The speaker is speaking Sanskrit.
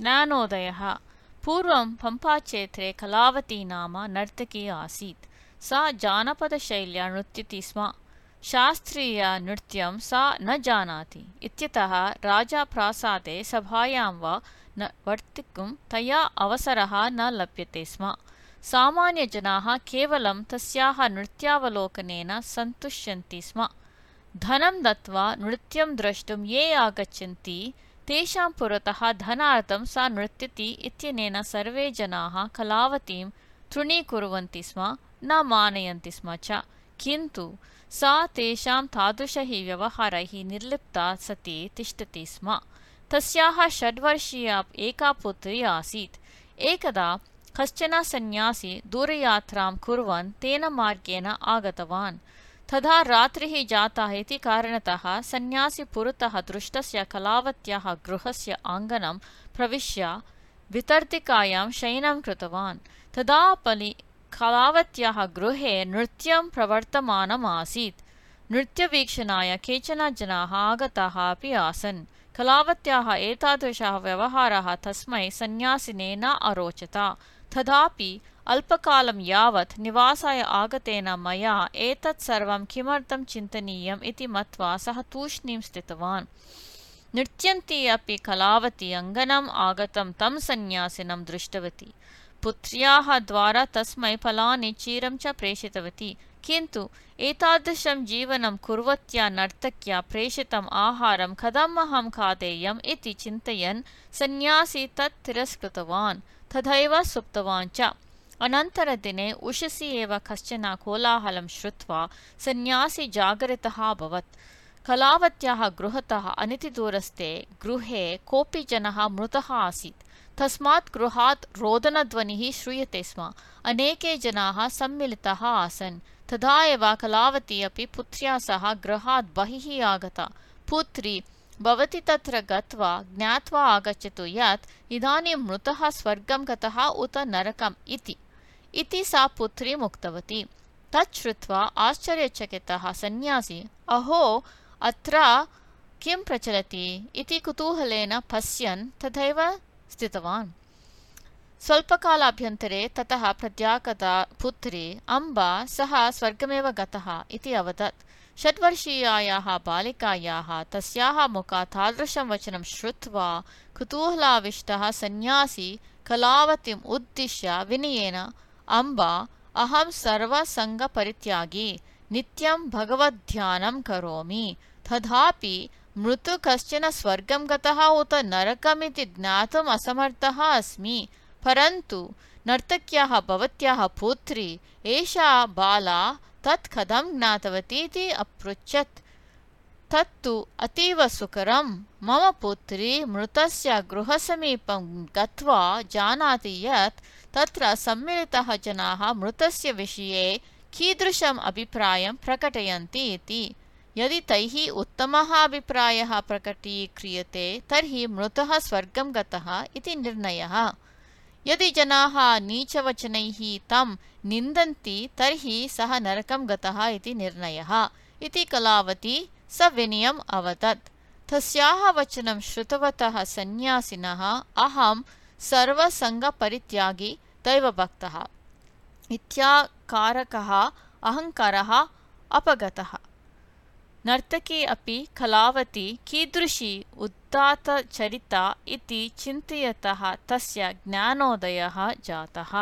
ज्ञानोदयः। पूर्वं पम्पाक्षेत्रे कलावती नाम नर्तकी आसीत्। सा जानपदशैल्या नृत्यति स्म। शास्त्रीयनृत्यं सा न जानाति। इत्यतः राजाप्रासादे सभायां वा न वर्तितुं तया अवसरः न लभ्यते स्म। सामान्यजनाः केवलं तस्याः नृत्यावलोकनेन सन्तुष्यन्ति स्म। धनं दत्त्वा नृत्यं द्रष्टुं ये आगच्छन्ति तेषां पुरतः धनार्थं सा नृत्यति इत्यनेन सर्वे जनाः कलावतीं तृणीकुर्वन्ति स्म न मानयन्ति स्म च। किन्तु सा तेषां तादृशैः व्यवहारैः निर्लिप्ता सती तिष्ठति स्म। तस्याः षड्वर्षीया एका पुत्री आसीत्। एकदा कश्चन सन्न्यासी दूरयात्रां कुर्वन् तेन मार्गेण आगतवान् तदा रात्रिः जाता इति कारणतः सन्न्यासी पुरतः दृष्टस्य कलावत्याः गृहस्य आङ्गनं प्रविश्य वितर्तिकायां शयनं कृतवान्। तदा पलि कलावत्याः गृहे नृत्यं प्रवर्तमानम् आसीत् नृत्यवीक्षणाय केचन जनाः आगताः अपि आसन्। कलावत्याः एतादृशः व्यवहारः तस्मै सन्न्यासिने न अरोचत तथापि अल्पकालं यावत् निवासाय आगतेन मया एतत् सर्वं किमर्थं चिन्तनीयम् इति मत्वा सः तूष्णीं स्थितवान्। नृत्यन्ती अपि कलावती अङ्गनम् आगतं तं सन्न्यासिनं दृष्टवती। पुत्र्याः द्वारा तस्मै फलानि क्षीरं च प्रेषितवती किन्तु एतादृशं जीवनं कुर्वत्या नर्तक्या प्रेषितम् आहारं कथम् अहं खादेयम् इति चिन्तयन् सन्न्यासी तत् तिरस्कृतवान् तथैव सुप्तवान् च। अनन्तरदिने उषसि एव कश्चन कोलाहलं श्रुत्वा सन्न्यासी जागरितः अभवत्। कलावत्याः गृहतः अनितिदूरस्थे गृहे कोऽपि जनः मृतः आसीत्। तस्मात् गृहात् रोदनध्वनिः श्रूयते स्म। अनेके जनाः सम्मिलिताः आसन् तदा एव कलावती अपि पुत्र्या सह गृहात् बहिः आगता। पुत्री भवती तत्र गत्वा ज्ञात्वा आगच्छतु यत् इदानीं मृतः स्वर्गं गतः उत नरकम् इति। इति सा पुत्रीम् उक्तवती। तत् श्रुत्वा आश्चर्यचकितः सन्न्यासी अहो अत्र किं प्रचलति? इति कुतूहलेन पश्यन् तथैव स्थितवान् स्वल्पकालाभ्यन्तरे ततः प्रत्यागता पुत्री अम्बा सः स्वर्गमेव गतः इति अवदत्। षड्वर्षीयायाः बालिकायाः तस्याः मुखात् तादृशं वचनं श्रुत्वा कुतूहलाविष्टः सन्न्यासी कलावतीम् उद्दिश्य विनयेन अम्बा अहं सर्वसङ्गपरित्यागी नित्यं भगवद्ध्यानं करोमि। तथापि मृतु कश्चन स्वर्गं गतः उत नरकमिति ज्ञातुम् असमर्थः अस्मि परन्तु नर्तक्याः भवत्याः पुत्री एषा बाला तत् कथं ज्ञातवती इति अपृच्छत्। तत्तु अतीव सुकरं मम पुत्री मृतस्य गृहसमीपं गत्वा जानाति यत् तत्र सम्मिलितः जनाः मृतस्य विषये कीदृशम् अभिप्रायं प्रकटयन्ति इति। यदि तैः उत्तमः अभिप्रायः प्रकटीक्रियते तर्हि मृतः स्वर्गं गतः इति निर्णयः यदि जनाः नीचवचनैः तं निन्दन्ति तर्हि सः नरकं गतः इति निर्णयः। इति कलावती सविनयम् अवदत्। तस्याः वचनं श्रुतवतः सन्न्यासिनः अहं सर्वसङ्गपरित्यागी दैवभक्तः इत्याकारकः अहङ्कारः अपगतः नर्तकी अपि कलावती कीदृशी उदात्तचरिता इति चिन्तयतः तस्य ज्ञानोदयः जातः